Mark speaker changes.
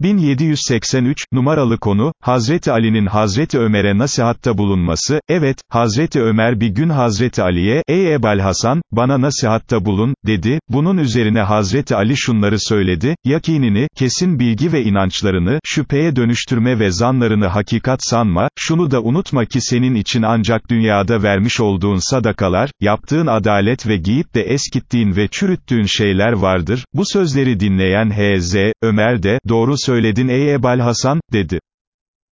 Speaker 1: 1783, numaralı konu, Hazreti Ali'nin Hazreti Ömer'e nasihatta bulunması, evet, Hazreti Ömer bir gün Hazreti Ali'ye, ey Ebal Hasan, bana nasihatta bulun, dedi, bunun üzerine Hazreti Ali şunları söyledi, yakinini, kesin bilgi ve inançlarını, şüpheye dönüştürme ve zanlarını hakikat sanma, şunu da unutma ki senin için ancak dünyada vermiş olduğun sadakalar, yaptığın adalet ve giyip de eskittiğin ve çürüttüğün şeyler vardır, bu sözleri dinleyen H.Z. Ömer de, doğru söyledin ey Ebal Hasan, dedi.